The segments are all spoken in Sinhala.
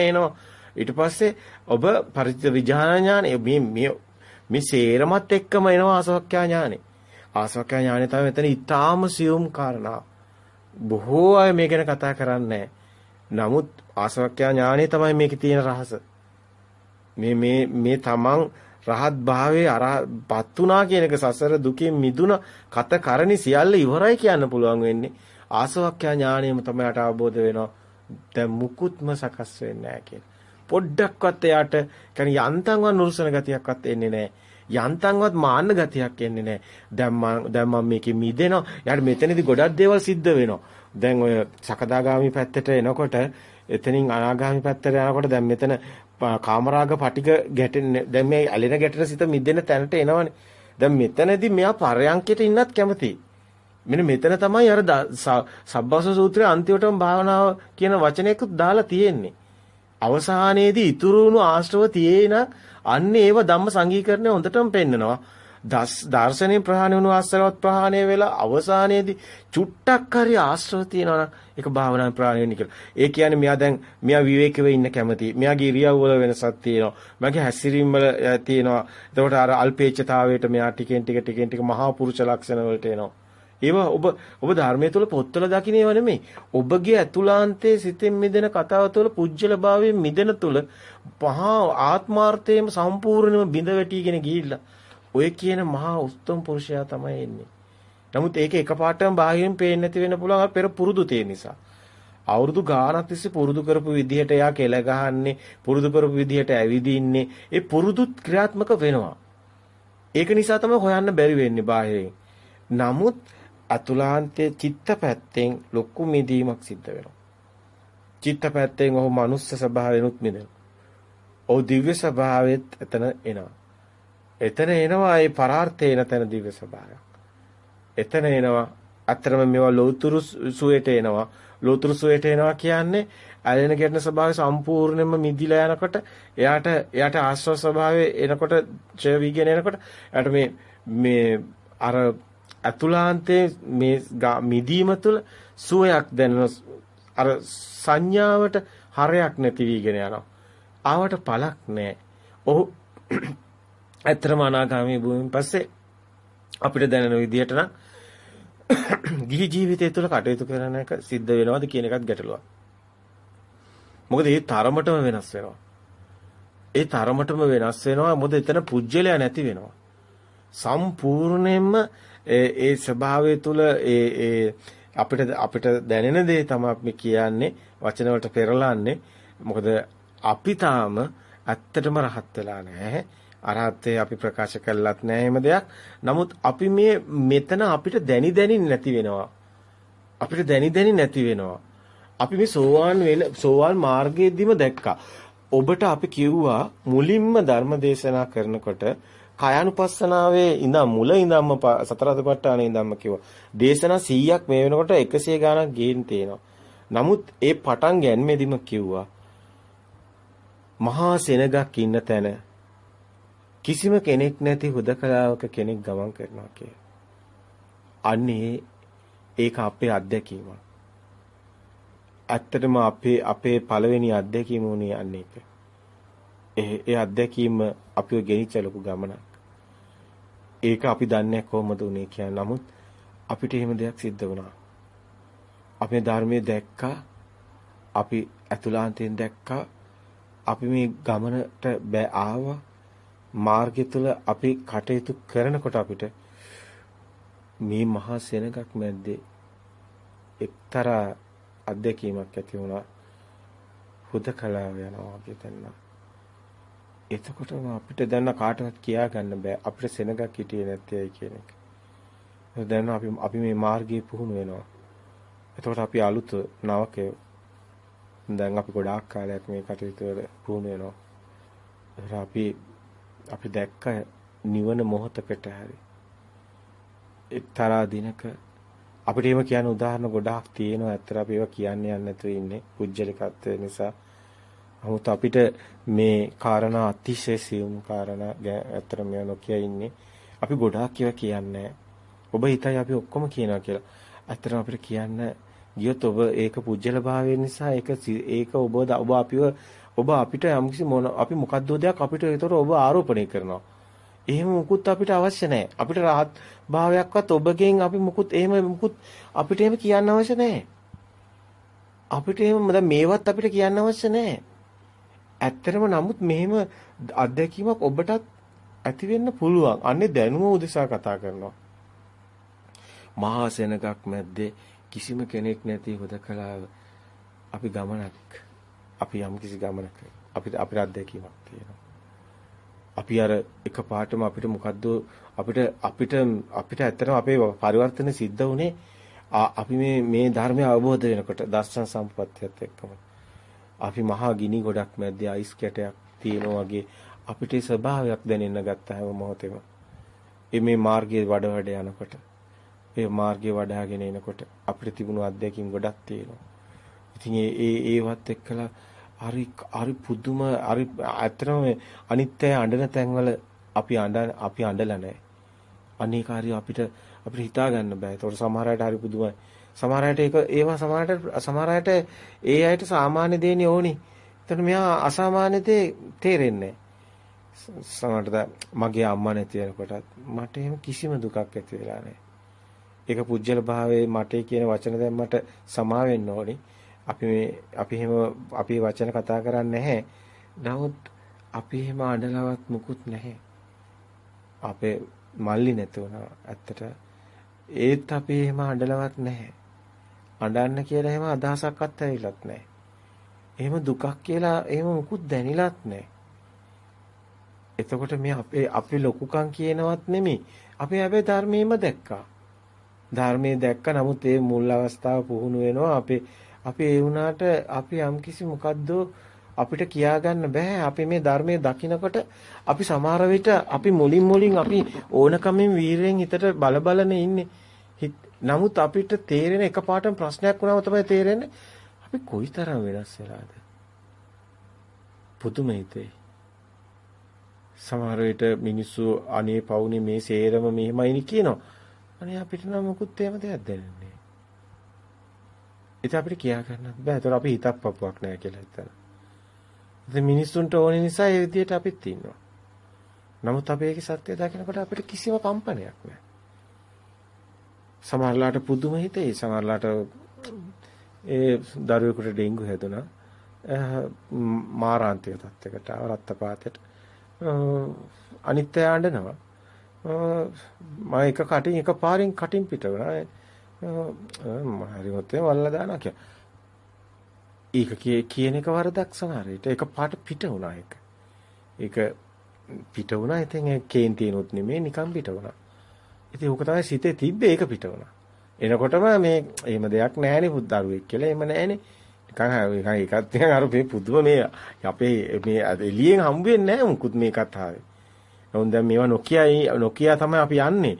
එනවා. ඊට පස්සේ ඔබ පරිත්‍ය විඥාන ඥානෙ මේ මේ මේ සේරමත් එක්කම එනවා ආසවක්ඛ්‍යා ඥානෙ. ආසවක්ඛ්‍යා ඥානෙ තමයි මෙතන ඊටාම සියුම් කාරණා. බොහෝ අය මේ ගැන කතා කරන්නේ නමුත් ආසවක්ඛ්‍යා ඥානෙ තමයි මේකේ තියෙන රහස. මේ මේ මේ තමන් රහත් භාවයේ අරපත් උනා කියන එක සසර දුකෙන් මිදුණ කත කරණි සියල්ල ඉවරයි කියන්න පුළුවන් වෙන්නේ ආසවක්ඛ්‍යා ඥාණයම තමයි යට අවබෝධ වෙනවා දැන් මුකුත්ම සකස් වෙන්නේ නැහැ කියලා. පොඩ්ඩක්වත් එයාට කියන්නේ යන්තම්වත් නුරුසන ගතියක්වත් එන්නේ නැහැ. යන්තම්වත් මාන්න ගතියක් එන්නේ නැහැ. දැන් මම දැන් මම මේකේ මිදෙනවා. යාට මෙතනදී ගොඩක් දේවල් සිද්ධ වෙනවා. දැන් ඔය සකදාගාමි පැත්තට එනකොට එතනින් අනාගාමි පැත්තට යනකොට දැන් මෙතන කාමරාග පටික ගැටෙන්නේ දැන් මේ ඇලෙන ගැටෙන සිත මිදෙන තැනට එනවනේ. දැන් මෙතනදී මෙයා පරයන්කයට ඉන්නත් කැමතියි. මෙන්න මෙතන තමයි අර සබ්බස සූත්‍රයේ අන්තිමටම භාවනාව කියන වචනයකුත් දාලා තියෙන්නේ. අවසානයේදී ඉතුරු වුණු ආශ්‍රව තියේන අන්න ඒව ධම්ම සංගීකරණය හොඳටම පෙන්නනවා. දර්ශනේ ප්‍රහාණය වුණු ආශ්‍රවත් ප්‍රහාණය වෙලා අවසානයේදී චුට්ටක් හරි ආශ්‍රව තියෙනවා නම් ඒක භාවනා ප්‍රහාණය වෙන්නේ කියලා. ඒ කියන්නේ මෙයා දැන් මෙයා විවේකීව ඉන්න කැමති. මෙයාගේ ඉරියව් වල වෙනසක් තියෙනවා. මගේ හැසිරීම් වල තියෙනවා. එතකොට අර අල්පේච්ඡතාවයට මෙයා ටිකෙන් ටික ටිකෙන් ටික මහා පුරුෂ ලක්ෂණ වලට එනවා. ඒවා ඔබ ඔබ ධර්මයේ තුල පොත්වල දකින්න ඒවා නෙමෙයි. ඔබගේ ඇතුළාන්තයේ සිතෙන් මිදෙන කතාව තුළ පුජ්‍යල භාවයෙන් මිදෙන තුළ පහා ආත්මාර්ථයේම සම්පූර්ණයෙන්ම බිඳ වැටිගෙන ගිහිල්ලා ඔය කියන මහා උත්තම පුරුෂයා තමයි එන්නේ. නමුත් ඒක එකපාරටම බාහිරින් පේන්නේ නැති වෙන්න පුළුවන් පෙර පුරුදු තේ නිසා. අවුරුදු ගාණක් තිස්සේ පුරුදු කරපු විදිහට එයා කෙල ගහන්නේ පුරුදු කරපු විදිහට ඇවිදින්නේ ඒ පුරුදුත් ක්‍රියාත්මක වෙනවා. ඒක නිසා තමයි හොයන්න බැරි වෙන්නේ බාහිරින්. නමුත් අතුලාන්තයේ චිත්ත පැත්තෙන් ලොකු මිදීමක් සිද්ධ වෙනවා. චිත්ත පැත්තෙන් ඔහු මනුස්ස ස්වභාවයෙන්ුත් මිදෙනවා. ඔහු දිව්‍ය ස්වභාවයෙත් එතන එනවා. එතන එනවා ඒ පරාර්ථේන තැන දිව්‍ය ස්වභාවයක්. එතන එනවා අතරම මේවා ලෝතුරු සුවේට එනවා. ලෝතුරු සුවේට එනවා කියන්නේ ඇලෙන ගැටෙන ස්වභාවය සම්පූර්ණයෙන්ම මිදිලා යනකොට එයාට එයාට ආශ්‍රව ස්වභාවය එනකොට ඡය වීගෙන එනකොට එයාට මේ මේ අර අතුලාන්තයේ මේ මිදීම තුළ සුවයක් දැනෙන අර සංඥාවට හරයක් නැති වීගෙන යනවා. ආවට පළක් නැහැ. ඔහු ඇත්තම අනාගාමී භූමින් පස්සේ අපිට දැනෙන විදිහට නම් ගිහි ජීවිතය තුළ කටයුතු කරන එක සිද්ධ වෙනවද කියන එකත් ගැටලුවක්. මොකද ඒ තරමටම වෙනස් වෙනවා. ඒ තරමටම වෙනස් වෙනවා මොකද එතන පුජ්‍යලයා නැති වෙනවා. සම්පූර්ණයෙන්ම ඒ ස්වභාවය තුළ ඒ ඒ අපිට අපිට දැනෙන දේ තමයි අපි කියන්නේ වචන වලට පෙරලන්නේ. මොකද අපි තාම ඇත්තටම රහත් වෙලා නැහැ. අරහත්ත්වය අපි ප්‍රකාශ කළත් නැහැ එහෙම දෙයක්. නමුත් අපි මේ මෙතන අපිට දැනි දැනි නැති වෙනවා. අපිට දැනි දැනි නැති වෙනවා. අපි මේ සෝවාන් වෙල සෝවාන් මාර්ගයේදීම දැක්කා. ඔබට අපි කිව්වා මුලින්ම ධර්ම දේශනා කරනකොට කායानुපස්සනාවේ ඉඳන් මුල ඉඳන්ම සතර අධිපට්ඨානේ ඉඳන්ම කිව්වා. දේශනා 100ක් මේ වෙනකොට 100 ගාණක් ගේන්න තියෙනවා. නමුත් ඒ පටන් ගැනීමෙදිම කිව්වා මහා සෙනගක් ඉන්න තැන කිසිම කෙනෙක් නැති හුදකලාවක කෙනෙක් ගමන් කරනවා කිය. අන්නේ ඒක අපේ අත්දැකීමක්. ඇත්තටම අපේ අපේ පළවෙනි අත්දැකීම උනේ අන්නේ ඒක. ඒ අත්දැකීම අපිව ගෙනිච්ච ලොකු ගමනක්. ඒක අපි දන්නේ කොහොමද උනේ කියන නමුත් අපිට එහෙම දෙයක් සිද්ධ වුණා. අපි ධර්මයේ දැක්කා. අපි අතුලාන්තයෙන් දැක්කා. අපි මේ ගමනට බෑ ආවා. මාර්ගය තුල අපි කටයුතු කරනකොට අපිට මේ මහා සෙනගක් මැද්දේ එක්තරා අත්දැකීමක් ඇති වුණා. හුදකලාව යනවා වගේ දැනනවා. එතකොටම අපිට දැන් කාටවත් කියා ගන්න බෑ අපිට සෙනගක් හිටියේ නැත්තේයි කියන එක. දැන් අපි අපි මේ මාර්ගයේ පුහුණු වෙනවා. එතකොට අපි අලුත් නවකයෝ. දැන් අපි ගොඩාක් කාලයක් මේ කටයුතු වල පුහුණු වෙනවා. අපි අපි දැක්ක නිවන මොහතකට හරි. එක්තරා දිනක අපිට එහෙම කියන උදාහරණ ගොඩාක් තියෙනවා. ඇත්තට අපි ඒවා කියන්නේ නැතුව ඉන්නේ. පුජ්‍යලිකත්වය නිසා. නමුත් අපිට මේ කාරණා අතිශය සියුම් කාරණා ඇත්තට මේවා නොකිය ඉන්නේ. අපි ගොඩාක් ඒවා කියන්නේ ඔබ හිතයි අපි ඔක්කොම කියනවා කියලා. ඇත්තටම අපිට කියන්න ගියොත් ඔබ ඒක පුජ්‍යල භාවය නිසා ඒක ඒක ඔබ ඔබ අපිව ඔබ අපිට යම්කිසි මොන අපි මොකද්ද දෙයක් අපිට ඒතර ඔබ ආරෝපණය කරනවා. එහෙම මුකුත් අපිට අවශ්‍ය නැහැ. අපිට රාහත් භාවයක්වත් ඔබගෙන් අපි මුකුත් එහෙම මුකුත් අපිට එහෙම කියන්න අවශ්‍ය නැහැ. අපිට එහෙම දැන් මේවත් අපිට කියන්න අවශ්‍ය නැහැ. ඇත්තටම නමුත් මෙහෙම අත්දැකීමක් ඔබටත් ඇති වෙන්න පුළුවන්. අන්නේ දැනුම උදෙසා කතා කරනවා. මහා සෙනගක් මැද්දේ කිසිම කෙනෙක් නැති හොදකලාව අපි ගමනක් අපි යම් කිසි ගමනක අපිට අපිට අත්දැකීමක් තියෙනවා. අපි අර එකපාරටම අපිට මොකද්ද අපිට අපිට අපිට ඇත්තටම අපේ පරිවර්තන සිද්ධ වුණේ අපි මේ මේ ධර්මය අවබෝධ වෙනකොට දර්ශන සම්පත්තියත් එක්කම අපි මහා ගිනි ගොඩක් මැද්දේ අයිස් කැටයක් තියෙනවා වගේ අපිට ස්වභාවයක් දැනෙන්න ගත්ත හැම මොහොතෙම. මේ මාර්ගයේ වඩ වඩ යනකොට ඒ මාර්ගයේ වඩාගෙන එනකොට අපිට තිබුණු අත්දැකීම් ගොඩක් තියෙනවා. ඉතින් ඒ ඒ ඒවත් එක්කලා හරි හරි පුදුම හරි ඇත්තටම අනිත්‍ය අඬන තැන්වල අපි අඬ අපි අඬලා නැහැ. අනේකාරී අපිට අපිට හිතා ගන්න බෑ. ඒතකොට සමහර අයට හරි පුදුමයි. සමහර අයට ඒක ඒවා සමහර අයට සමහර අයට ඒ අයට සාමාන්‍ය දෙන්නේ ඕනි. එතකොට මෙයා අසාමාන්‍ය දේ තේරෙන්නේ සමහරට මගේ අම්මා නැති වෙනකොටත් මට එහෙම කිසිම දුකක් ඇති වෙලා නැහැ. ඒක පුජ්‍යල භාවයේ මටේ කියන වචන දැන් මට සමා වෙන්න ඕනි. අපි මේ අපි එහෙම අපි වචන කතා කරන්නේ නැහැ. නමුත් අපි එහෙම අඬලවත් මුකුත් නැහැ. අපේ මල්ලි නැතුණා ඇත්තට ඒත් අපි එහෙම අඬලවත් නැහැ. අඬන්න කියලා එහෙම අදහසක්වත් ඇවිලත් නැහැ. එහෙම දුකක් කියලා එහෙම මුකුත් දැනිලත් නැහැ. එතකොට මේ අපේ අපි ලොකුකම් කියනවත් නෙමෙයි. අපි හැබැයි ධර්මයේම දැක්කා. ධර්මයේ දැක්ක නමුත් ඒ මුල් අවස්ථාව පුහුණු වෙනවා අපේ අපි ඒ වුණාට අපි යම්කිසි මොකද්ද අපිට කියාගන්න බෑ අපි මේ ධර්මයේ දකිනකොට අපි සමහර විට අපි මුලින් මුලින් අපි ඕනකමින් වීරයෙන් හිතට බල බලනේ ඉන්නේ නමුත් අපිට තේරෙන එකපාරටම ප්‍රශ්නයක් වුණාම තමයි තේරෙන්නේ අපි කොයිතරම් වෙනස් වෙලාද පුදුම හිතේ සමහර විට මිනිස්සු අනේ පවුනේ මේ සේරම මෙහෙමයිනි කියනවා අනේ අපිට නම් මොකුත් එහෙම දෙයක් දැනෙන්නේ ඉතින් අපිට කියා ගන්නත් බෑ. ඒතර අපි හිතක් පපුවක් නෑ කියලා හිතන. ඉතින් මිනිස්සුන්ට ඕන නිසා ඒ විදිහට අපිත් ඉන්නවා. නමුත් අපි ඒකේ සත්‍ය දකිනකොට අපිට කිසිම කම්පනයක් නෑ. සමහරලාට පුදුම හිතේ සමහරලාට ඒ දරුවෙකුට ඩෙන්ගු හැදුනා. මාරාන්තික තත්යකට රක්තපාතයට අනිත්‍ය ආඬනවා. මම එක කටින් එක පාරින් කටින් පිට වුණා. හරි මොතේ වල්ලා දානවා කියලා. ඒක කියන එක වරදක් සමහර විට ඒක පාට පිට වුණා ඒක. ඒක පිට වුණා ඉතින් ඒ කේන්තියනොත් නෙමෙයි නිකන් පිට වුණා. ඉතින් ඕක තමයි සිතේ තිබ්බේ ඒක පිට වුණා. එනකොටම මේ එහෙම දෙයක් නැහැනේ පුද්දරුවෙක් කියලා එහෙම නැහැනේ. නිකන් නිකන් ඒකත් නිකන් අර මේ පුදුම මේ අපේ මේ එළියෙන් හම්බ වෙන්නේ නැහැ මුකුත් මේ කතාවේ. නමුත් දැන් මේවා නොකියයි නොකිය තමයි අපි යන්නේ.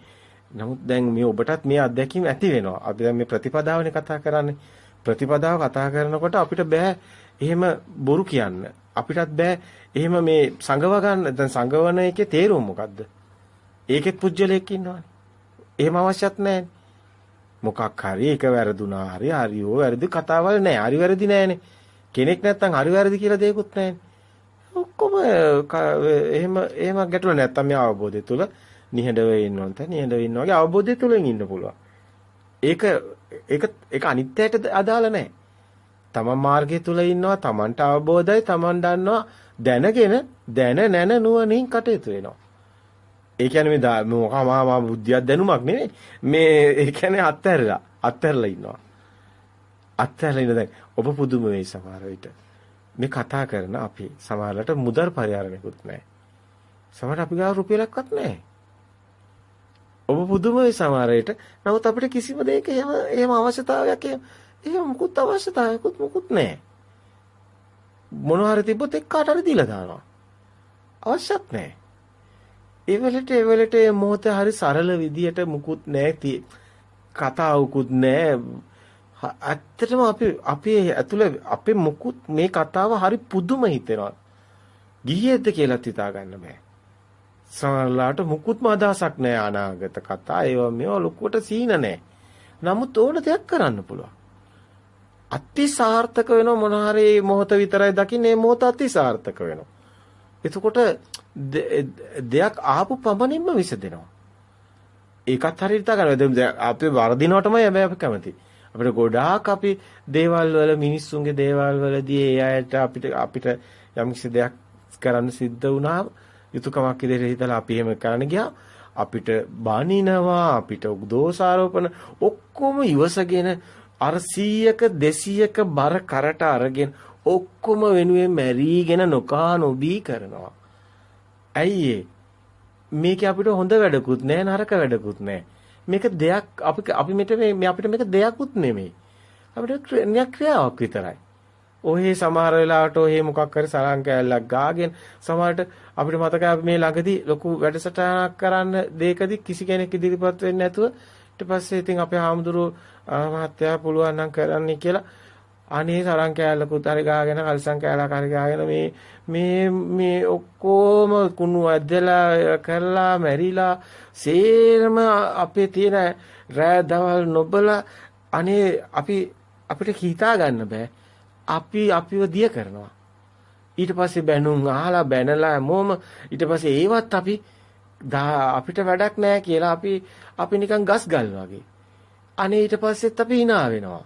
නමුත් දැන් මේ ඔබටත් මේ අත්දැකීම් ඇති වෙනවා. අපි දැන් මේ ප්‍රතිපදාවනේ කතා කරන්නේ. ප්‍රතිපදාව කතා කරනකොට අපිට බෑ එහෙම බොරු කියන්න. අපිටත් බෑ එහෙම මේ සංගව ගන්න. දැන් සංගවන එකේ තේරුම මොකද්ද? ඒකෙත් පුජ්‍යලයක් ඉන්නවනේ. එහෙම අවශ්‍යත් නැහැ. මොකක් හරි ඒක වැරදුනා හරි හරියෝ වැරදි කතාවල් නැහැ. හරි වැරදි නැහැනේ. කෙනෙක් නැත්තම් හරි වැරදි කියලා දෙයක්වත් නැහැනේ. ඔක්කොම එහෙම එහෙම ගැටලුව නැත්තම් මේ අවබෝධය තුළ නිහඬව ඉන්නවන්ත නිහඬව ඉන්න වගේ අවබෝධය තුළින් ඉන්න පුළුවන්. ඒක ඒක ඒක අනිත්‍යයට අදාළ නැහැ. තමන් මාර්ගය තුල ඉන්නවා තමන්ට අවබෝධයි තමන් දන්නවා දැනගෙන දැන නැන නුවණින් කටයුතු වෙනවා. ඒ කියන්නේ මේ මොකමා මා බුද්ධියක් දැනුමක් නෙමෙයි. මේ ඒ කියන්නේ අත්හැරලා අත්හැරලා ඉන්නවා. අත්හැරලා ඉන්න දැන් ඔබ පුදුම වෙයි සමහර විට. මේ කතා කරන අපි සමහරකට මුදල් පරිහරණයකුත් නැහැ. සමහරට අපි ගාව රුපියලක්වත් නැහැ. ඔබ පුදුම වෙයි සමහරයට. නමුත් අපිට කිසිම දෙයක එහෙම එහෙම අවශ්‍යතාවයක් එහෙම මුකුත් අවශ්‍යතාවයකුත් මුකුත් නැහැ. මොනවා හරි තිබ්බොත් එක්කට හරි දීලා දානවා. අවශ්‍යත් නැහැ. ඒ වෙලට ඒ වෙලට මේ මොහොත හරි සරල විදියට මුකුත් නැහැ. කතාවකුත් නැහැ. ඇත්තටම අපි අපේ ඇතුළේ අපේ මුකුත් මේ කතාව හරි පුදුම හිතෙනවා. ගිහියේද කියලාත් හිතා ගන්න බෑ. සමහරලාට මුකුත්ම අදහසක් නැහැ අනාගත කතා. ඒවා මේවා ලොකුවට සීන නැහැ. නමුත් ඕන දෙයක් කරන්න පුළුවන්. අති සාර්ථක වෙනව මොන හරි මොහොත විතරයි දකින්නේ මොහොත අති සාර්ථක වෙනවා. එතකොට දෙයක් ආපු පමණින්ම විසදෙනවා. ඒකත් හරියට ගන්න. දැන් අපි වරදිනවටමයි හැබැයි අපි කැමති. අපිට ගොඩාක් අපි දේවල් වල මිනිස්සුන්ගේ දේවල් වලදී ඒ අයට අපිට අපිට යම්කිසි දෙයක් කරන්න සිද්ධ වුණාම යුතුයකමක් විදිහට හිතලා අපි එහෙම කරන්න ගියා අපිට බනිනවා අපිට දෝෂාරෝපණ ඔක්කොම ඉවසගෙන අර 100ක 200ක බර කරට අරගෙන ඔක්කොම වෙනුවෙන් මැරීගෙන නොකා නොබී කරනවා. ඇයි මේක අපිට හොඳ වැඩකුත් නෑ නරක වැඩකුත් නෑ. මේක දෙයක් අපි අපි මෙතන මේ අපිට මේක දෙයක්ුත් නෙමෙයි. අපිට ක්‍රියාවක් විතරයි. ඔහේ සමහර වෙලාවට ඔහේ මොකක් හරි සලං කෑල්ලක් ගාගෙන සමහරට අපිට මතකයි අපි මේ ළඟදී ලොකු වැඩසටහනක් කරන්න දෙයකදී කිසි කෙනෙක් ඉදිරිපත් වෙන්නේ නැතුව ඊට පස්සේ ඉතින් අපේ හාමුදුරුවෝ මහත්තයා පුළුවන් නම් කරන්න කියලා අනේ සලං කෑල්ලකුත් හරි ගාගෙන කල්සම් කෑල්ලක් හරි ගාගෙන මේ මේ මේ ඔක්කොම කුණු ඇදලා කරලා මැරිලා සේරම අපේ තියෙන රෑ දවල් නොබලා අනේ අපි අපිට හිතා ගන්න බෑ. අපි අපිව දිය කරනවා. ඊට පස්සේ බැනුම් අහලා බැනලා හැමෝම ඊට පස්සේ ඒවත් අපි අපිට වැඩක් නැහැ කියලා අපි අපි නිකන් ගස් ගල් වගේ. අනේ ඊට පස්සෙත් අපි hina වෙනවා.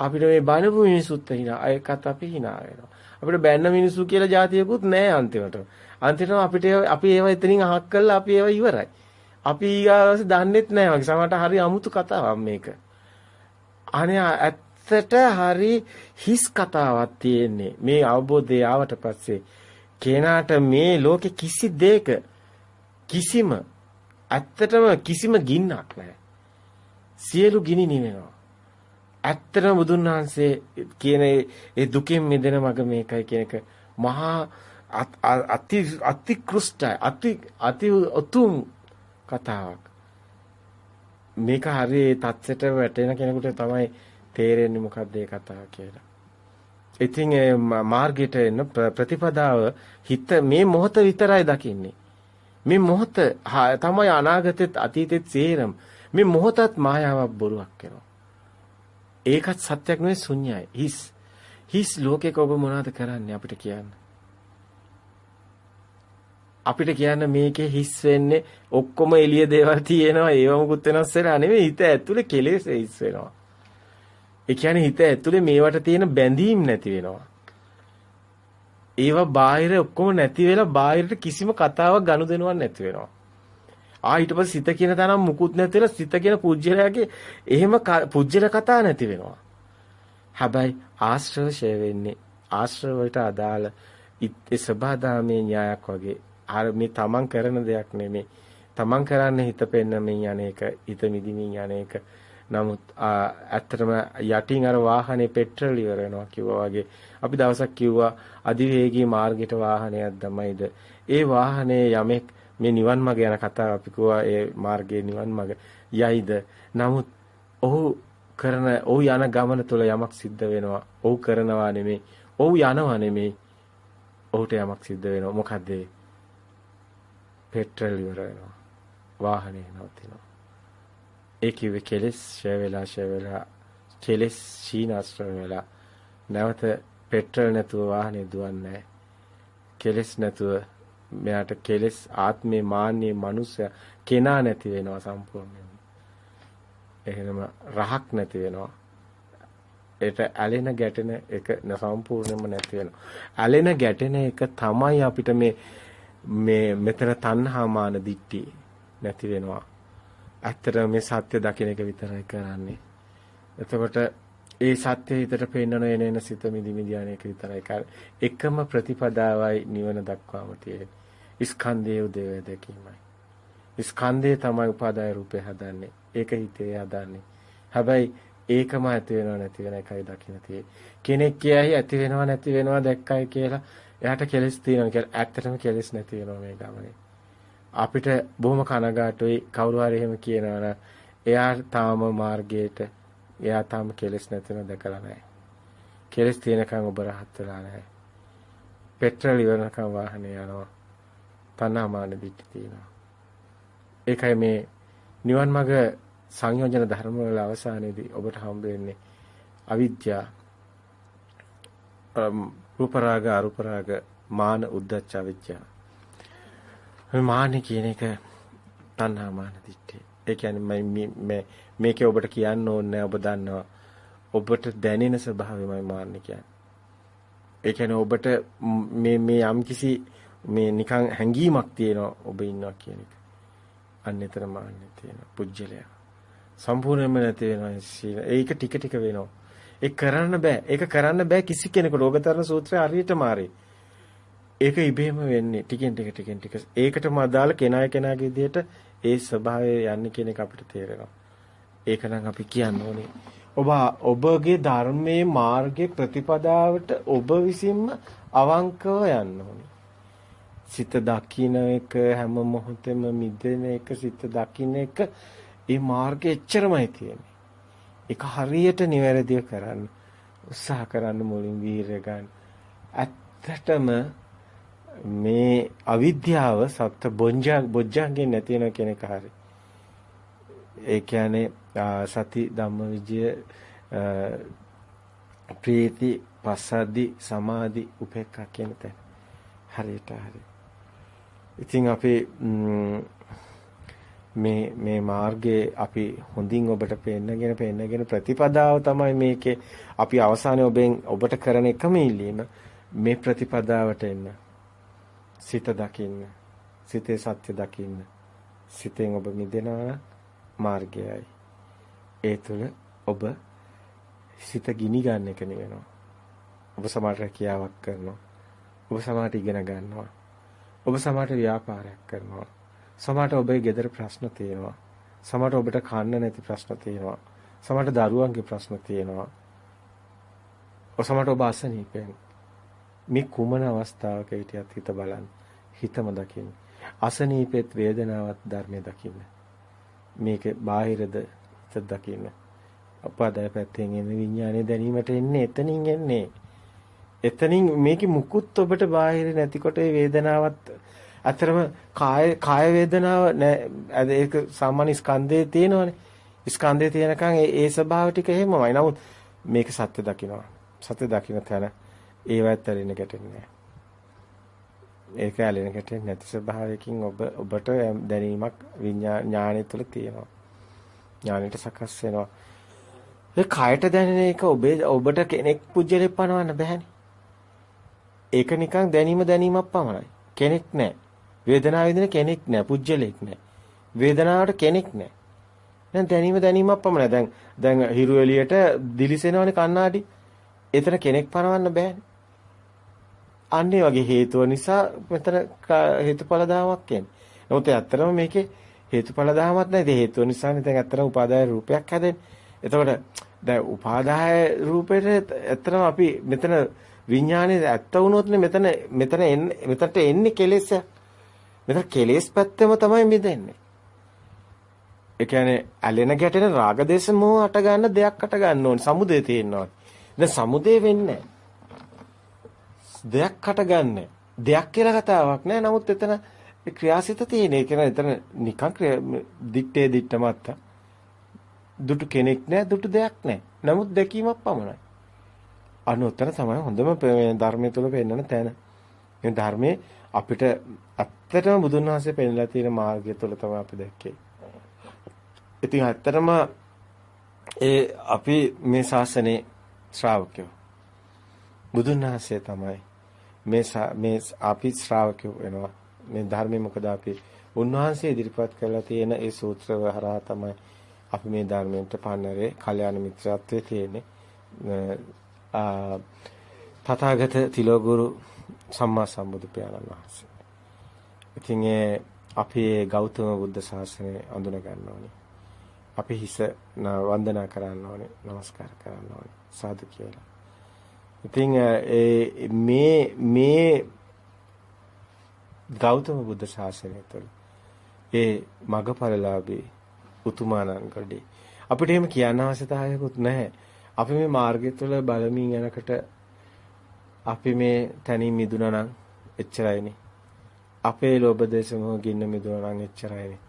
අපිට මේ බනපු මිනිසුත් hina අයකත් අපි hina වෙනවා අපිට බැන්න මිනිස්සු කියලා જાතියකුත් නැහැ අන්තිමට. අන්තිමට අපිට අපි ඒව එතනින් අහක් කරලා අපි ඒව ඉවරයි. අපි ඊගාවසේ දන්නෙත් නැහැ වගේ. සමහරට හරි අමුතු කතාවක් මේක. අනේ ඇත්තට හරි හිස් කතාවක් තියෙන්නේ. මේ අවබෝධය ආවට පස්සේ කෙනාට මේ ලෝකෙ කිසි දෙයක කිසිම ඇත්තටම කිසිම ගින්නක් නැහැ. සියලු ගිනි නිවෙනවා. ඇත්තටම බුදුන් වහන්සේ කියන ඒ දුකෙන් මිදෙන මඟ මේකයි කියන එක මහා අති අති කෘෂ්ටයි අති අති උතුම් කතාවක් මේක හරිය තත්සෙට වැටෙන කෙනෙකුට තමයි තේරෙන්නේ මොකක්ද ඒ කතාව කියලා. ඉතින් ඒ මාර්ගයට එන ප්‍රතිපදාව හිත මේ මොහොත විතරයි දකින්නේ. මේ මොහොත තමයි අනාගතෙත් අතීතෙත් සේරම මේ මොහොතත් මායාවක් බොරුවක් වෙනවා. ඒකත් සත්‍යක් නෙවෙයි ශුන්‍යයි. හිස්. හිස් ලෝකෙක ඔබ මොනවද කරන්නේ අපිට කියන්න. අපිට කියන්න මේකේ හිස් වෙන්නේ ඔක්කොම එළිය දේවල් තියෙනවා ඒව මුකුත් වෙනස් වෙලා නෙවෙයි හිත ඇතුලේ කෙලෙස් හිස් වෙනවා. ඒ කියන්නේ හිත ඇතුලේ මේවට තියෙන බැඳීම් නැති වෙනවා. ඒවා බාහිර ඔක්කොම නැති වෙලා බාහිරට කිසිම කතාවක් ගනුදෙනුවක් නැති වෙනවා. ආ ඊට පස්සේ සිත කියන තරම් මුකුත් නැතිලා සිත කියන පුජ්‍යලයාගේ එහෙම පුජ්‍යල කතා නැති වෙනවා. හැබැයි ආශ්‍රව ෂය වෙන්නේ ආශ්‍රව වලට අදාළ ඒ සබදාමේ න්‍යායක් වගේ අර මේ තමන් කරන දෙයක් නෙමෙයි. තමන් කරන්නේ හිත පෙන්නමින් යන්නේක හිත මිදිමින් යන්නේක. නමුත් ඇත්තටම යටින් අර වාහනේ පෙට්‍රල් ඉවර වෙනවා කිව්වා වගේ අපි දවසක් කිව්වා අධිවේගී මාර්ගයට වාහනයක් දමයිද ඒ වාහනේ යමෙක් මේ නිවන් මඟ යන කතාව අපි කිව්වා ඒ මාර්ගයේ නිවන් මඟ යයිද? නමුත් ඔහු කරන ඔහු යන ගමන තුළ යමක් සිද්ධ වෙනවා. ඔහු කරනවා නෙමෙයි ඔහු යනවා නෙමෙයි ඔහුට යමක් සිද්ධ වෙනවා. මොකද්ද? පෙට්‍රල් ඉවර වෙනවා. වාහනේ නවතිනවා. ඒ කිව්වේ කෙලස් ෂය වෙලා ෂය වෙලා කෙලස් සීනාස්ත්‍ර වෙලා. නැවත පෙට්‍රල් නැතුව වාහනේ දුවන්නේ කෙලස් නැතුව මෙයාට කෙලෙස් ආත්මේ මාන්නේ මනුස්සය කෙනා නැති වෙනවා සම්පූර්ණයෙන්ම. එහෙනම රහක් නැති වෙනවා. ඒට ඇලෙන ගැටෙන එක සම්පූර්ණයෙන්ම නැති වෙනවා. ඇලෙන ගැටෙන එක තමයි අපිට මේ මේ මෙතන තණ්හා මාන දිට්ටි නැති වෙනවා. ඇත්තටම මේ සත්‍ය දකින්න එක විතරයි කරන්නේ. එතකොට ඒ සත්‍ය හිතට පෙන්නන එන එන සිත මිදි මිදි යන එක විතරයි එකම ප්‍රතිපදාවයි නිවන දක්වාම තියෙන්නේ. ස්කන්ධයේ උදේවැය දැකීමයි. ස්කන්ධය තමයි උපාදාය රූපේ හදන්නේ. ඒක හිතේ හදන්නේ. හැබැයි ඒකම ඇති වෙනව නැති වෙන එකයි දකින්න තියෙන්නේ. කෙනෙක් කියයි ඇති වෙනව නැති වෙනව දැක්කයි කියලා එයාට කෙලස් තියෙනවා කියලා ඇත්තටම කෙලස් නැති වෙනවා මේ ගමනේ. අපිට බොහොම කනගාටුයි කවුරු හරි එහෙම කියනවා එයා තාම මාර්ගයට එයා තාම කෙලස් නැතිව දැකලා නැහැ. කෙලස් තියෙනකන් ඔබ රහත් වෙලා නැහැ. පෙට්‍රල් ඉවරනකම් වාහනේ යනවා. තණ්හාමාන දිට්ඨි තියෙනවා. ඒකයි මේ නිවන් මඟ සංයෝජන ධර්ම වල අවසානයේදී ඔබට හම්බ වෙන්නේ අවිද්‍යාව රූප රාග අරූප රාග මාන උද්දච්ච අවිද්‍යාව මේ මාන කියන එක තණ්හා මාන දිට්ඨිය. ඒ කියන්නේ මේ මේකේ ඔබට කියන්න ඕනේ ඔබ දන්නවා. ඔබට දැනෙන ස්වභාවයමයි මාන්නේ කියන්නේ. ඒ කියන්නේ ඔබට මේ මේ යම්කිසි මේ නිකන් හැඟීමක් තියෙනවා ඔබ ඉන්නවා කියන එක අන්න එතන මාන්නේ තියෙනවා පුජ්‍යලයා සම්පූර්ණයෙන්ම නැති වෙනවා ඒක ටික ටික වෙනවා ඒක කරන්න බෑ. ඒක කරන්න බෑ කිසි කෙනෙකුට. ඕගතරණ සූත්‍රය හරියට මාරේ. ඒක ඉබේම වෙන්නේ ටිකෙන් ටික ටිකෙන් ටික. ඒකටම අදාළ කෙනාය කෙනාගේ විදිහට ඒ ස්වභාවය යන්නේ කියන එක අපිට තේරෙනවා. ඒක නම් අපි කියන්න ඕනේ. ඔබ ඔබගේ ධර්මයේ මාර්ගයේ ප්‍රතිපදාවට ඔබ විසින්ම අවංකව යන්න ඕනේ. සිත දකින්න එක හැම මොහොතෙම මිදෙන එක සිත දකින්න එක ඒ මාර්ගය එච්චරමයි තියෙන්නේ. ඒක හරියට නිවැරදිව කරන්න උත්සාහ කරන්න මුලින් වීරය ගන්න. ඇත්තටම මේ අවිද්‍යාව සත්‍ය බොංජා බොජ්ජංගෙන් නැති වෙන කෙනෙක් හරි. ඒ කියන්නේ සති ධම්මවිජය ප්‍රීති පස්සද්දි සමාධි උපේක්ඛා කියන තැන. හරියට හරි. ඉතින් අපි මේ මේ මාර්ගයේ අපි හොඳින් ඔබට පෙන්නගෙන පෙන්නගෙන ප්‍රතිපදාව තමයි මේකේ. අපි අවසානයේ ඔබෙන් ඔබට කරන එකම ඉල්ලීම මේ ප්‍රතිපදාවට එන්න. සිත දකින්න. සිතේ සත්‍ය දකින්න. සිතෙන් ඔබ මිදෙනවා මාර්ගයයි. ඒ තුළ ඔබ සිත ගිනි ගන්න එක නෙවෙනවා. ඔබ සමහර කියාවක් කරනවා. ඔබ සමහරට ඉගෙන ගන්නවා. ඔබ සමහරට ව්‍යාපාරයක් කරනවා සමහරට ඔබේ ගෙදර ප්‍රශ්න තියෙනවා. සමහරට ඔබට කන්න නැති ප්‍රශ්න තියෙනවා. සමහරට දරුවන්ගේ ප්‍රශ්න තියෙනවා. සමහරට ඔබ අසනීපෙන්. මේ කුමන අවස්ථාවක හිටියත් හිත බලන්න. හිතම දකින්න. අසනීපෙත් වේදනාවත් ධර්මයේ දකින්න. මේක බාහිරද හිත දකින්න. අපාදය පැත්තෙන් එන විඥානයේ දැනීමට එන්නේ එතනින් එන්නේ. එතනින් මේකේ මුකුත් ඔබට බාහිර නැතිකොට ඒ වේදනාවත් ඇතරම කාය කාය වේදනාව නෑ ඒක සාමාන්‍ය ස්කන්ධයේ තියෙනවනේ. ස්කන්ධයේ තියෙනකන් ඒ ඒ ස්වභාව ටික එහෙමමයි. නමුත් මේක සත්‍ය දකින්නවා. සත්‍ය දකින්න තැන ඒවත් ඇලෙන ගැටෙන්නේ ඒක ඇලෙන ගැටෙන්නේ නැති ස්වභාවයකින් ඔබ ඔබට දැනීමක් ඥානය තුළ තියෙනවා. ඥානෙට සකස් වෙනවා. ඒ කායට දැනෙන එක ඔබේ ඔබට කෙනෙක් පුජ්‍යලෙ පනවන්න බෑනේ. ඒක නිකන් දැනීම දැනීමක් පමණයි. කෙනෙක් නැහැ. වේදනාව විඳින කෙනෙක් නැහැ, පුජ්‍යලෙක් නැහැ. වේදනාවට කෙනෙක් නැහැ. දැන් දැනීම දැනීමක් පමණයි. දැන් දැන් හිරු එළියට දිලිසෙනවනේ කණ්ණාඩි. එතන කෙනෙක් පනවන්න බෑනේ. අන්නේ වගේ හේතුව නිසා මෙතන හේතුඵල ධාමයක් එන්නේ. නමුත් ඇත්තටම මේකේ හේතුඵල ධාමයක් නැහැ. ඒ හේතුව නිසානේ දැන් ඇත්තටම උපාදාය රූපයක් හැදෙන්නේ. එතකොට දැන් උපාදාය රූපෙට ඇත්තටම අපි මෙතන විඥානේ ඇත්ත වුණොත්නේ මෙතන මෙතන එන්නේ මෙතනට එන්නේ කෙලෙස්. මෙතන කෙලෙස් පැත්තම තමයි මිදෙන්නේ. ඒ කියන්නේ ඇලෙන ගැටෙන රාග දේශ මොහ අට ගන්න දෙයක් අට ගන්න ඕනේ. සමුදේ තියෙනවා. දැන් සමුදේ වෙන්නේ දෙයක් අට ගන්න. දෙයක් කියලා කතාවක් නෑ. නමුත් එතන ක්‍රියාසිත තියෙන. ඒ කියන්නේ එතන නිකන් දිත්තේ දිත්තමත්ත. දුටු කෙනෙක් නෑ, දුටු දෙයක් නෑ. නමුත් දැකීමක් පමණයි. අන්න උතන තමයි හොඳම ධර්මයේ තුල පෙන්වන තැන. මේ ධර්මයේ අපිට ඇත්තටම බුදුන් වහන්සේ පෙන්ලා තියෙන මාර්ගය තුළ තමයි අපි දැක්කේ. ඉතින් ඇත්තටම ඒ අපි මේ ශාසනයේ ශ්‍රාවකයෝ. බුදුන් වහන්සේ තමයි මේ මේ අපි ශ්‍රාවකයෝ වෙනවා. මේ ධර්මයේ මොකද අපි උන්වහන්සේ ඉදිරිපත් කරලා තියෙන ඒ සූත්‍ර හරහා තමයි අපි මේ ධර්මයට පන්නරේ කල්යාණ මිත්‍රත්වයේ තියෙන්නේ. තථාගත තිලෝගුරු සම්මා සම්බුදු පියාණන් වහන්සේ. ඉතින් ඒ අපි ගෞතම බුද්ධ ශාසනය අඳුන ගන්න ඕනේ. අපි හිස වන්දනා කරන්න ඕනේ, নমස්කාර කරන්න ඕනේ. සාදු කියලා. ඉතින් ඒ මේ මේ ගෞතම බුද්ධ ශාසනය තුළ ඒ මගපරලාභී උතුමාණන්ගඩේ අපිට එහෙම කියන්න අවශ්‍යතාවයකුත් නැහැ. අපි මේ මාර්ගය තුළ බලමින් යනකොට අපි මේ තනින් මිදුණා නම් එච්චරයිනේ. අපේ ලෝභ දේශ මොහ ගින්න මිදුණා නම් එච්චරයිනේ.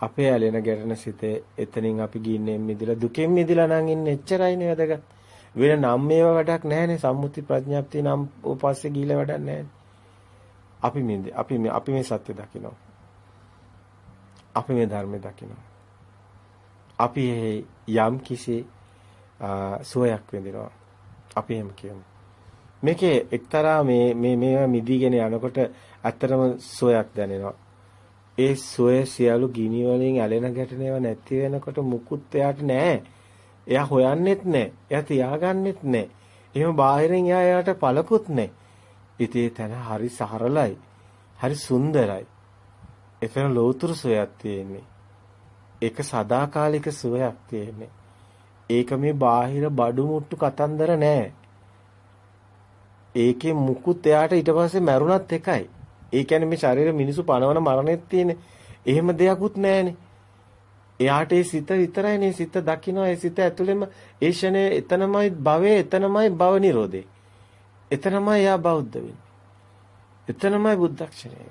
අපේ ඇලෙන ගැටෙන සිතේ එතනින් අපි ගින්නෙන් මිදලා දුකෙන් මිදලා නම් ඉන්නේ එච්චරයිනේ වැදගත්. වෙන නම් මේවා වැඩක් නැහැනේ සම්මුති ප්‍රඥාප්තිය නම් පස්සේ ගිහිල්ලා වැඩක් නැහැනේ. අපි මේ අපි මේ අපි මේ සත්‍ය දකිනවා. අපි මේ ධර්මය දකිනවා. අපි යම් කිසි සුවයක් විඳිනවා. අපි එහෙම කියමු. මේකේ එක්තරා මේ මේ මේවා මිදීගෙන යනකොට ඇත්තටම සුවයක් දැනෙනවා. ඒ සුවය සියලු ගිනි වලින් ඇලෙන ගැටෙන ඒවා නැති වෙනකොට මුකුත් එයාට නැහැ. එයා හොයන්නෙත් නැහැ. එයා තියාගන්නෙත් නැහැ. එහෙම බාහිරින් එයා එයාට පළකුත් නැහැ. ඉතින් තන හරි සහරලයි. හරි සුන්දරයි. එතන ලෝතුරු සුවයක් තියෙන්නේ. ඒක සදාකාලික සුවයක් තියෙන්නේ. ඒක මේ බාහිර බඩු මුට්ටු කතන්දර නෑ. ඒකේ මුකුත් එයාට ඊට පස්සේ මැරුණත් එකයි. ඒ කියන්නේ මේ ශරීර මිනිසු පනවන මරණෙත් තියෙන. එහෙම දෙයක්වත් නෑනේ. එයාට ඒ සිත විතරයිනේ සිත දකින්න ඒ සිත ඇතුළෙම ඒ ෂනේ එතනමයි භවයේ එතනමයි භව නිරෝධේ. එතනමයි එයා බෞද්ධ වෙන්නේ. එතනමයි බුද්ධක්ෂණය.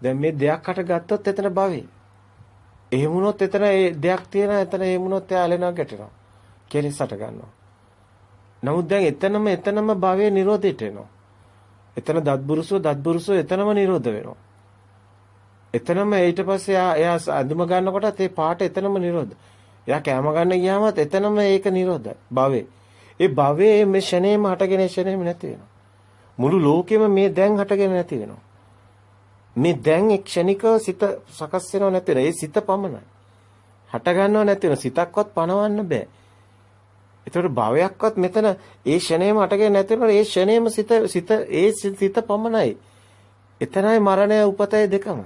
දැන් මේ දෙයක් හට ගත්තොත් එතන භවේ. එහෙම වුණොත් එතන ඒ දෙයක් තියෙනවා එතන එහෙම වුණොත් එයා ඇලෙනවා ගැටෙනවා. කෙලෙස් හට ගන්නවා. නමුත් දැන් එතනම එතනම භවයේ නිරෝධයට එනවා. එතන දත්බුරුසෝ දත්බුරුසෝ එතනම නිරෝධ වෙනවා. එතනම ඊට පස්සේ එයා එයා අඳුම ගන්නකොටත් ඒ පාට එතනම නිරෝධ. එයා කැම ගන්න ගියාමත් එතනම ඒක නිරෝධයි. භවේ. ඒ භවයේ මේ ෂණේම හටගෙන ෂණේම නැති වෙනවා. මුළු ලෝකෙම මේ දැන් හටගෙන නැති වෙනවා. මේ දැන් ක්ෂණිකව සිත සකස් වෙනව නැති වෙන. ඒ සිත පමණයි. හට ගන්නව නැති වෙන. සිතක්වත් පණවන්න බෑ. ඒතකොට භවයක්වත් මෙතන ඒ ෂණේම අටගෙන නැති වෙනකොට ඒ ෂණේම සිත සිත ඒ සිත පමණයි. එතනයි මරණය උපතයි දෙකම.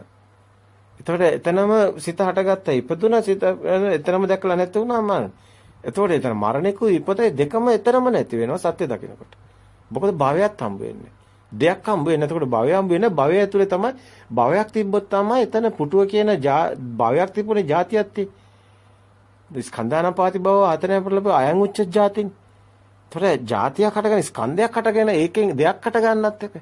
එතකොට එතනම සිත හටගත්තා ඉපදුනා සිත එතනම දැකලා නැති වුණා මරණ. එතකොට එතන මරණෙකුයි ඉපතයි දෙකම එතරම් නැති වෙනවා සත්‍ය දකිනකොට. මොකද භවයක් හම්බ වෙන්නේ. දෙයක් හම්බ වෙන්නේ. එතකොට භවය හම්බ වෙන්නේ භවය ඇතුලේ තමයි භවයක් තිබ්බොත් තමයි එතන පුටුව කියන භවයක් තිබුණේ જાතියක් තියෙන්නේ. ස්කන්ධානපාති බව ආතනය ප්‍රලප අයං උච්ච ජාතින්. ඒතොර ජාතියක් හටගෙන ස්කන්ධයක් හටගෙන ඒකෙන් දෙයක් හට ගන්නත් එක.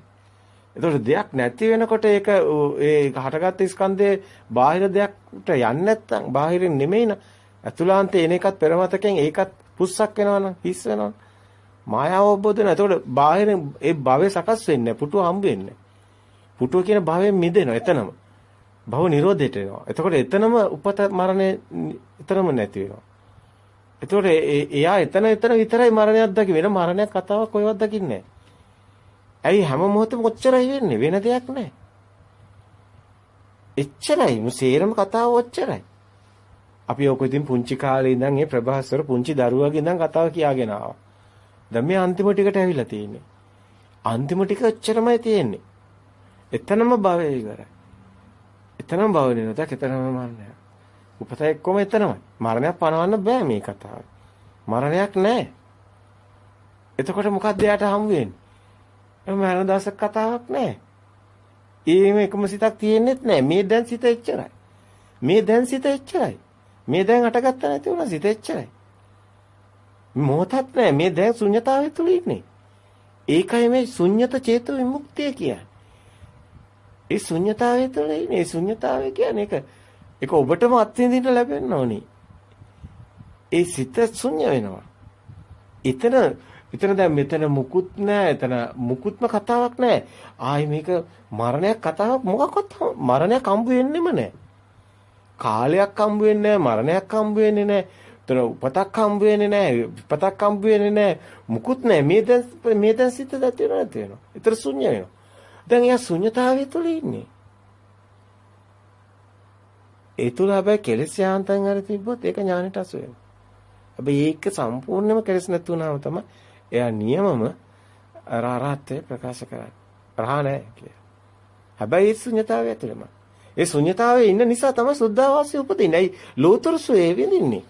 ඒතොර දෙයක් නැති වෙනකොට ඒක ඒ හටගත් ස්කන්ධයේ බාහිර දෙයක්ට යන්නේ නැත්නම් බාහිරින් නෙමෙයි න ะ. අතුලාන්තේ එන එකත් පෙරමතකෙන් ඒකත් පුස්සක් වෙනවනම් හිස් වෙනවනම් මායාව අවබෝධ වෙනවා. ඒතකොට බාහිරින් ඒ භවය සකස් වෙන්නේ පුටුව හම්බ වෙන්නේ. පුටුව කියන භවයෙන් මිදෙනවා එතනම. භව නිරෝධයට එනවා. එතකොට එතනම උපත මරණය එතනම නැති වෙනවා. එතකොට එයා එතන එතන විතරයි මරණයක් දකි වෙන මරණයක් කතාවක් කොහෙවත් දකින්නේ නැහැ. ඇයි හැම මොහොතෙම ඔච්චරයි වෙන්නේ වෙන දෙයක් නැහැ. එච්චරයි මු සේරම කතාව ඔච්චරයි. අපි ඔක ඉතින් පුංචි කාලේ ඉඳන් මේ ප්‍රභාස්වර පුංචි දරුවාගේ ඉඳන් කතාව කියාගෙන ආවා. දැන් මේ අන්තිම ටිකට ඇවිල්ලා තියෙන්නේ. අන්තිම ටික ඔච්චරමයි තියෙන්නේ. එතනම භවය ඉවරයි. එතනම භව නිරෝධයක් එතනම මරණය. උපත එක්කම එතනමයි. මරණයක් පනවන්න බෑ මේ කතාවේ. මරණයක් නැහැ. එතකොට මොකක්ද එයාට හම් වෙන්නේ? එහම මරණ දවසක කතාවක් නැහැ. ඒම එකම සිතක් තියෙන්නෙත් නැහැ. මේ දැන් සිත එච්චරයි. මේ දැන් සිත එච්චරයි. මේ දැන් අටගත්ත නැති වුණා සිත එච්චරයි. මොහොතක් නැහැ. මේ දැන් ශුන්්‍යතාවය තුල ඉන්නේ. ඒකයි මේ ශුන්්‍යත චේතෝ විමුක්තිය කියන්නේ. ඒ ශුන්්‍යතාවය තුළ ඉන්නේ. ඒ ශුන්්‍යතාවය කියන්නේ ඒක ඒක ඔබටම අත්විඳින්න ලැබෙන්න ඕනි. ඒ සිත ශුන්‍ය වෙනවා. එතන එතන දැන් මෙතන මුකුත් නැහැ. එතන මුකුත්ම කතාවක් නැහැ. ආයි මේක මරණයක් කතාවක් මොකක්වත් මරණයක් හම්බ වෙන්නෙම නැහැ. කාලයක් හම්බ වෙන්නේ නැහැ. මරණයක් හම්බ වෙන්නේ නැහැ. එතන උපතක් හම්බ වෙන්නේ නැහැ. විපතක් හම්බ වෙන්නේ නැහැ. මුකුත් නැහැ. මේ දැන් මේ දැන් සිත දැත් වෙනවා නැති වෙනවා. ඒතර ශුන්‍ය වෙනවා. දැන් එයා ශුන්්‍යතාවය තුල ඉන්නේ. ඒ තුල හැබැයි කෙලෙස් යාන්තම් හරි තිබ්බොත් ඒක ඥානෙට අසු වෙනවා. හැබැයි ඒක සම්පූර්ණයෙන්ම කෙලෙස් නැතුණාම තමයි එයා නියමම රාරහත්ත්වය ප්‍රකාශ කරන්නේ. රහා නැහැ කියලා. හැබැයි ඒ ශුන්්‍යතාවය ඇතුළෙම. ඒ ශුන්්‍යතාවයේ ඉන්න නිසා තමයි සුද්ධාවාසය උපදින්නේ. අයි ලෝතර සුවේ විඳින්නේ.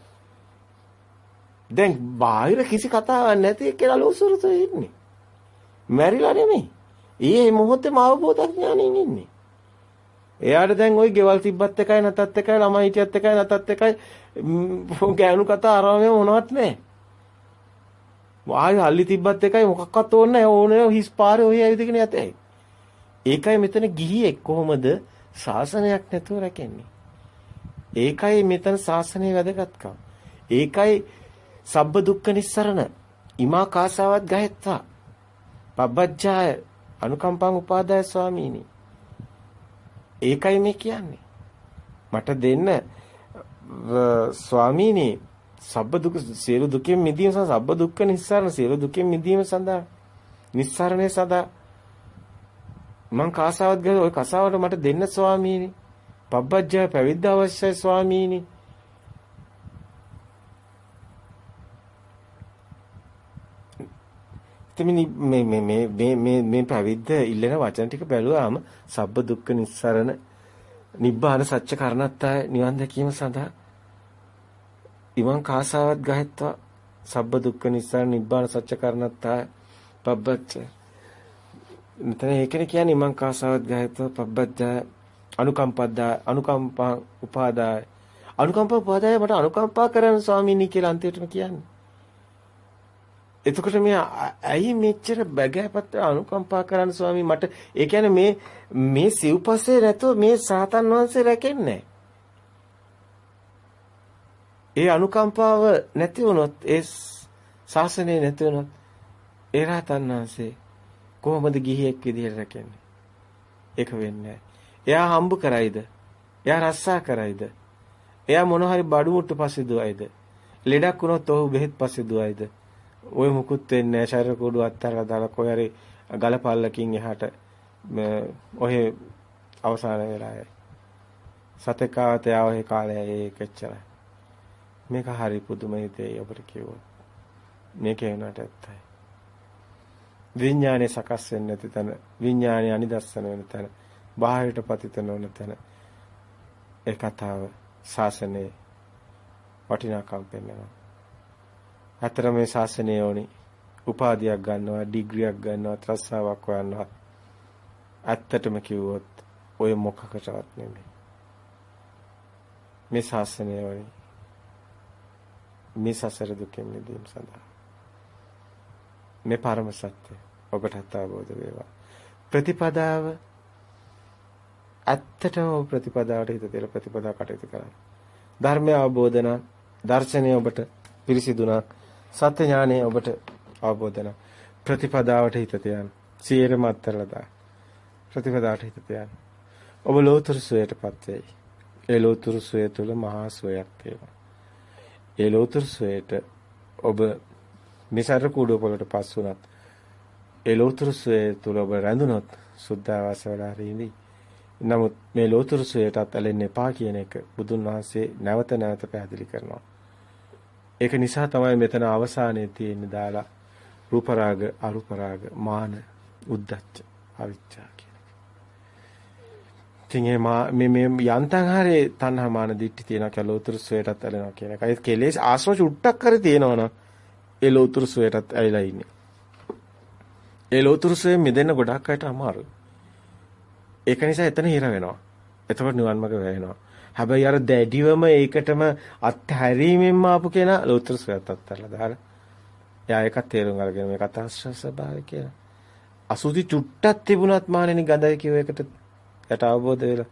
දැන් බාහිර කිසි කතාවක් නැති කියලා ලෝසුරුතෝ ඉන්නේ. මැරිලා නෙමෙයි. ඊයේ මොහොතේම අවබෝධ ඥානෙන් ඉන්නේ. එයාට දැන් ওই ගෙවල් තිබ්බත් එකයි නැතත් එකයි ළමයි හිටියත් එකයි නැතත් එකයි ගෑනු කතා අරම මොනවත් නැහැ. ආයෙ හල්ලි තිබ්බත් එකයි මොකක්වත් ඕනේ නැහැ. ඕනේ හිස් පාරේ ඔය ඇවිදගෙන යතයි. ඒකයි මෙතන ගිහියෙක් කොහොමද ශාසනයක් නැතුව රැකෙන්නේ. ඒකයි මෙතන ශාසනයේ වැදගත්කම. ඒකයි සබ්බ දුක්ඛ නිස්සරණ ඉමා කාසාවත් ගහෙත්තා. පබ්බජ්ජාය අනුකම්පං උපාදාය ස්වාමීනි. ඒකයි මේ කියන්නේ. මට දෙන්න ස්වාමීනි සබ්බ දුක සියලු දුකෙන් මිදීම සඳහා සබ්බ දුක්ඛ නිස්සාරණ සියලු දුකෙන් මිදීම සඳහා නිස්සාරණය සඳහා මං කාසාවත් ගහලා ওই කසාවට මට දෙන්න ස්වාමීනි. පබ්බජ්ජා පැවිද්ද අවශ්‍යයි ස්වාමීනි. එතමිනි මේ මේ මේ මේ මේ පැවිද්ද ඉල්ලන වචන ටික බැලුවාම සබ්බ දුක්ඛ නිස්සරණ නිබ්බාන සත්‍ය කරණත්තාය නිවන් දැකීම සඳහා ඉමං කාසාවත් ගහෙත්වා. සබ්බ දුක්ඛ නිස්සරණ නිබ්බාන සත්‍ය කරණත්තාය පබ්බච්ච. මෙතන ඒකනේ කියන්නේ ඉමං කාසාවත් ගහෙත්වා පබ්බච්ච අනුකම්පද්දා අනුකම්පා උපාදාය. අනුකම්පා උපාදාය මට අනුකම්පා කරන ස්වාමීනි කියලා අන්තිමටම කියන්නේ. එතකොට මේ ඇයි මෙච්චර බගෑපත් අනුකම්පා කරන්න ස්වාමී? මට ඒ කියන්නේ මේ මේ සිව්පස්සේ නැතුව මේ සාතන් වහන්සේ රැකෙන්නේ ඒ අනුකම්පාව නැති වුණොත් ඒ ශාසනය නැති වුණොත් ඒ රහතන් වහන්සේ කොහොමද ගිහියෙක් විදිහට රැකෙන්නේ? ඒක වෙන්නේ එයා හම්බ කරයිද? එයා රස්සා කරයිද? එයා මොන හරි බඩු මුට්ටු පස්සේ දුවයිද ලෙඩක් වුණොත් ඔහු බෙහෙත් පස්සේ දුවයිද ওই මුකුත් වෙන්නේ නැහැ. ශරීර කුඩු අත්හැරලා දාලා කොහේ හරි ගලපල්ලකින් එහාට ඔහේ අවසාන වෙලාවේ. සතකාවත යාවේ කාලය ඒකෙච්චරයි. මේක හරි පුදුම හිතේ ඔබට කිව්වොත්. මේකේ වුණාට ඇත්තයි. විඥානේ සකස් වෙන්නේ නැති තැන විඥානේ අනිදස්සන වෙන තැන බාහිරට පතිත නොවන තැන ඒ කතාව ශාසනයේ වටිනාකම් පෙන්වනවා අතර මේ ශාසනය ඕනි. උපාධියක් ගන්නවා, ඩිග්‍රියක් ගන්නවා, ත්‍රස්සාවක් හොයනවා. ඇත්තටම කිව්වොත් ඔය මොකකටවත් නෙමෙයි. මේ ශාසනය ඕනි. මේ සසර දුකෙන් මිදීම සඳහා. මේ පරම සත්‍ය ඔබටත් අවබෝධ වේවා. ප්‍රතිපදාව ඇත්තටම ප්‍රතිපදාවට හිත තියලා ප්‍රතිපදා කටයුතු කරන්න. ධර්මය අවබෝධ නම් දර්ශනය ඔබට පිරිසිදුණක් සත්‍ය ඥානය ඔබට අවබෝධ වෙන ප්‍රතිපදාවට හිත තියන්න. සියරම අත්හැරලා දාන්න. ප්‍රතිපදාවට හිත තියන්න. ඔබ ලෝතර සුවයටපත් වෙයි. ඒ ලෝතර සුවය තුළ මහා සුවයක් තියෙනවා. ඒ ලෝතර සුවයට ඔබ මිසර කුඩුව පොළට පස් වුණත් ඒ ලෝතර සුවය තුළ ඔබ රැඳුනොත් සුද්ධාවාස වෙලා රිඳි. නමුත් මේ ලෝතර සුවයටත් ඇලෙන්න එපා කියන එක බුදුන් වහන්සේ නැවත නැවත පැහැදිලි කරනවා. ඒක නිසා තමයි මෙතන අවසානයේ තියෙන්නේ දාලා රූප රාග අරූප රාග මාන උද්දච්ච අවිච්ඡා කියන එක. ඉතින් මේ මේ යන්තම් හරි තණ්හා මාන දිට්ඨි තියෙනවා කියලා උතුරු සුවයටත් ඇලෙනවා කියන එක. ඒ කෙලෙස් ආශ්‍රව චුට්ටක් කර තියෙනවනම් ඒ ලෝතුරු සුවයටත් ඇලිලා ඉන්නේ. ඒ ලෝතුරු සුවයෙන් මිදෙන්න ගොඩක් අයට අමාරුයි. ඒක නිසා එතන හිර වෙනවා. එතකොට නිවන් මාර්ග වැහෙනවා. හැබැයි අර දැඩිවම ඒකටම අත්හැරීමෙන්ම ආපු කෙනා ලෝතර සුවයත් අත්හැරලා දාලා. එයා ඒකත් තේරුම් අරගෙන මේ කතා ස්වභාවය කියලා. අසුදි චුට්ටක් තිබුණත් මානෙනි ගඳයි කියව එකට යට අවබෝධ වෙලා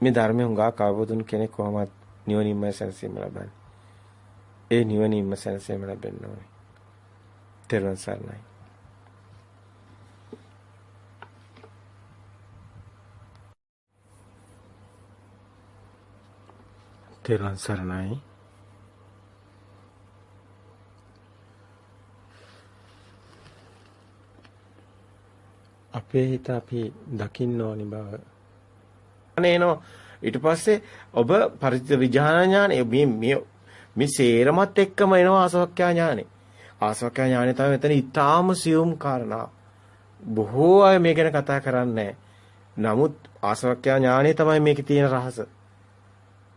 මේ ධර්මය හුඟා අවබෝධුන කෙනෙක් කොහොමත් නිවනින්ම සැනසීම ලබන්නේ. ඒ නිවනින්ම සැනසීම ලැබෙන්න ඕනේ. තෙරුවන් සරණයි. තෙරුවන් සරණයි. අපේ හිත අපි දකින්න ඕනි බව. අනේනෝ ඊට පස්සේ ඔබ පරිචිත විඥාන ඥානෙ මේ මේ මේ සේරමත් එක්කම එනවා ආසවක්ඛ්‍යා ඥානෙ. ආසවක්ඛ්‍යා ඥානෙ තමයි මෙතන ඊටාම සියුම් කාරණා. බොහෝ අය මේ ගැන කතා කරන්නේ නමුත් ආසවක්ඛ්‍යා ඥානෙ තමයි මේකේ තියෙන රහස.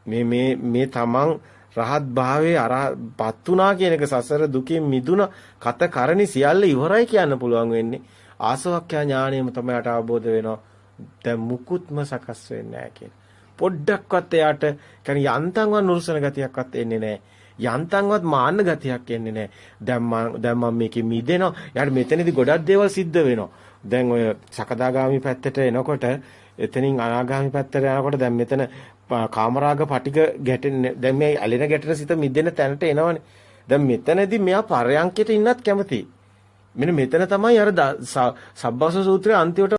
මේ මේ මේ තමන් රහත් භාවයේ අරපත් උනා කියන එක සසර දුකින් මිදුණ කත කරණි සියල්ල ඉවරයි කියන්න පුළුවන් වෙන්නේ. ආසවක්ඛ්‍යා ඥාණයම තමයි යට අවබෝධ වෙනවා. දැන් මුකුත්ම සකස් වෙන්නේ නැහැ කියන. පොඩ්ඩක්වත් එයාට කියන්නේ යන්තම්වත් නුරුසන ගතියක්වත් එන්නේ නැහැ. යන්තම්වත් මාන්න ගතියක් එන්නේ නැහැ. දැන් මම දැන් මම මේකේ මිදෙනවා. යාට මෙතනදී ගොඩක් දේවල් සිද්ධ වෙනවා. දැන් ඔය සකදාගාමි පැත්තට එනකොට එතනින් අනාගාමි පැත්තට යනකොට දැන් මෙතන කාමරාග පටික ගැටෙන්නේ දැන් මේ ඇලෙන ගැටෙන සිත මිදෙන තැනට එනවනේ. දැන් මෙතනදී මෙයා පරයන්කයට ඉන්නත් කැමතියි. මෙන්න මෙතන තමයි අර සබ්බස සූත්‍රයේ අන්තිමට